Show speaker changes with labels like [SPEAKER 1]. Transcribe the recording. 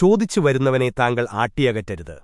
[SPEAKER 1] ചോദിച്ചു വരുന്നവനെ താങ്കൾ ആട്ടിയകറ്റരുത്